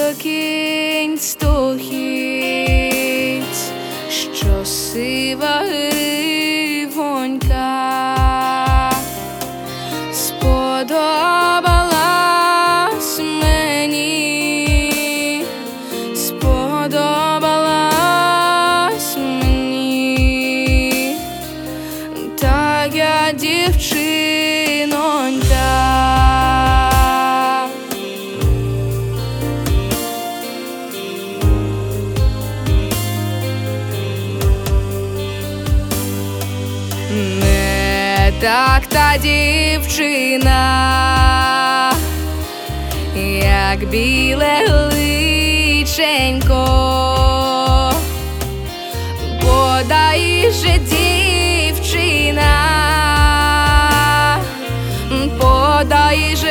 То стохіць, що сива так та дівчина, як біле личенько, подай же дівчина, подай же.